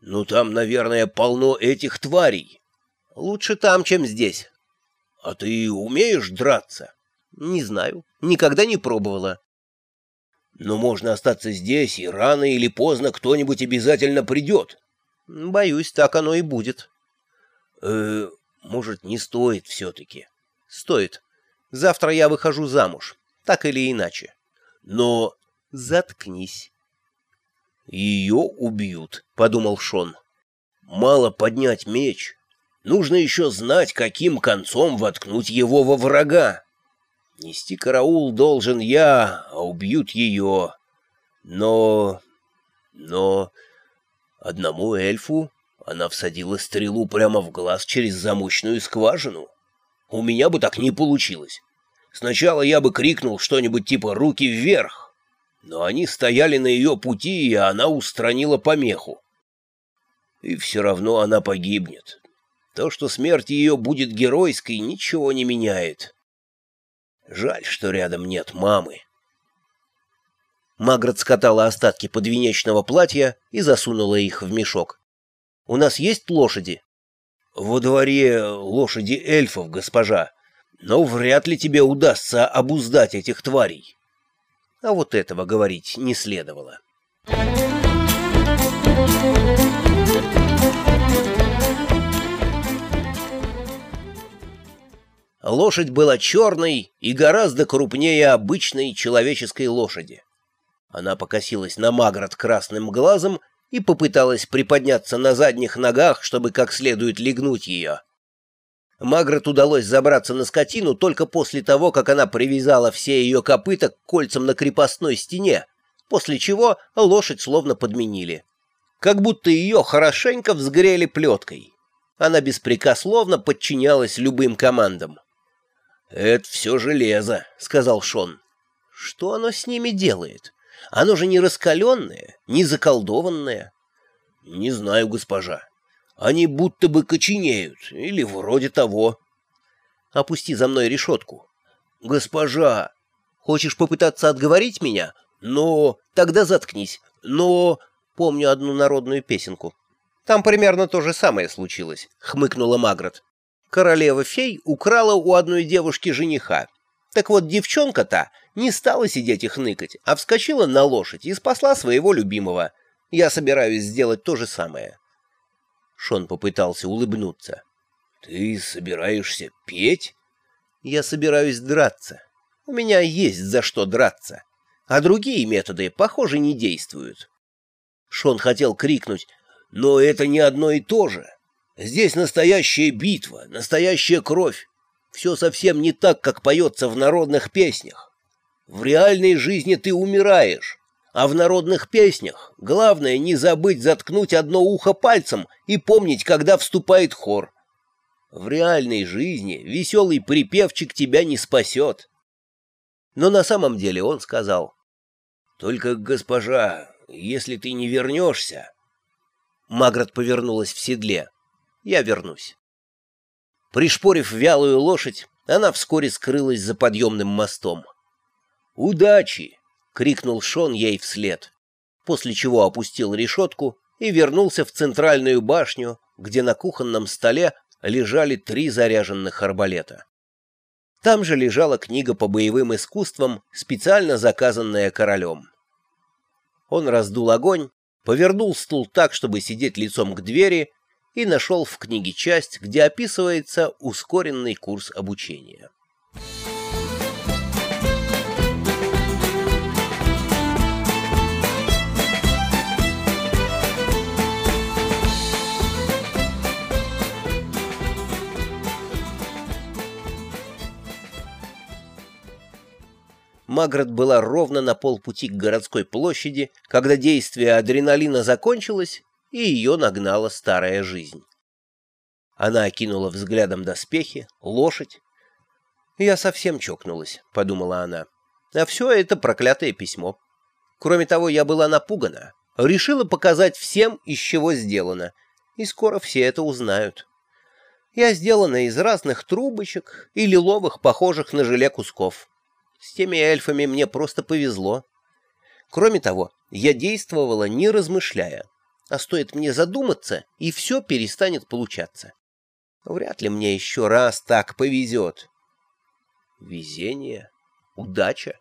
Ну, там, наверное, полно этих тварей. Лучше там, чем здесь. А ты умеешь драться? Не знаю. Никогда не пробовала. Но можно остаться здесь, и рано или поздно кто-нибудь обязательно придет. Боюсь, так оно и будет. Э, может, не стоит все-таки? Стоит. Завтра я выхожу замуж. Так или иначе. Но... Заткнись. Ее убьют, подумал Шон. Мало поднять меч. Нужно еще знать, каким концом воткнуть его во врага. Нести караул должен я, а убьют ее. Но... но... Одному эльфу она всадила стрелу прямо в глаз через замочную скважину. У меня бы так не получилось. Сначала я бы крикнул что-нибудь типа «руки вверх», но они стояли на ее пути, и она устранила помеху. И все равно она погибнет. То, что смерть ее будет геройской, ничего не меняет. Жаль, что рядом нет мамы. Маград скатала остатки подвенечного платья и засунула их в мешок. «У нас есть лошади?» «Во дворе лошади эльфов, госпожа, но вряд ли тебе удастся обуздать этих тварей». А вот этого говорить не следовало. Лошадь была черной и гораздо крупнее обычной человеческой лошади. Она покосилась на Маград красным глазом и попыталась приподняться на задних ногах, чтобы как следует легнуть ее. Маград удалось забраться на скотину только после того, как она привязала все ее копыта к кольцам на крепостной стене, после чего лошадь словно подменили. Как будто ее хорошенько взгрели плеткой. Она беспрекословно подчинялась любым командам. «Это все железо», — сказал Шон. «Что оно с ними делает? Оно же не раскаленное, не заколдованное». «Не знаю, госпожа. Они будто бы коченеют, или вроде того». «Опусти за мной решетку». «Госпожа!» «Хочешь попытаться отговорить меня?» «Но...» «Тогда заткнись. Но...» Помню одну народную песенку. «Там примерно то же самое случилось», — хмыкнула Магрот королева-фей украла у одной девушки жениха. Так вот, девчонка-то не стала сидеть и хныкать, а вскочила на лошадь и спасла своего любимого. Я собираюсь сделать то же самое. Шон попытался улыбнуться. «Ты собираешься петь?» «Я собираюсь драться. У меня есть за что драться. А другие методы, похоже, не действуют». Шон хотел крикнуть, «Но это не одно и то же. Здесь настоящая битва, настоящая кровь. Все совсем не так, как поется в народных песнях. В реальной жизни ты умираешь, а в народных песнях главное не забыть заткнуть одно ухо пальцем и помнить, когда вступает хор. В реальной жизни веселый припевчик тебя не спасет. Но на самом деле он сказал, «Только, госпожа, если ты не вернешься...» Маград повернулась в седле я вернусь. Пришпорив вялую лошадь, она вскоре скрылась за подъемным мостом. «Удачи!» — крикнул Шон ей вслед, после чего опустил решетку и вернулся в центральную башню, где на кухонном столе лежали три заряженных арбалета. Там же лежала книга по боевым искусствам, специально заказанная королем. Он раздул огонь, повернул стул так, чтобы сидеть лицом к двери, и нашел в книге часть, где описывается ускоренный курс обучения. Маград была ровно на полпути к городской площади, когда действие адреналина закончилось, и ее нагнала старая жизнь. Она окинула взглядом доспехи, лошадь. «Я совсем чокнулась», — подумала она. «А все это проклятое письмо. Кроме того, я была напугана. Решила показать всем, из чего сделано. И скоро все это узнают. Я сделана из разных трубочек и лиловых, похожих на желе кусков. С теми эльфами мне просто повезло. Кроме того, я действовала не размышляя. а стоит мне задуматься, и все перестанет получаться. Вряд ли мне еще раз так повезет. Везение? Удача?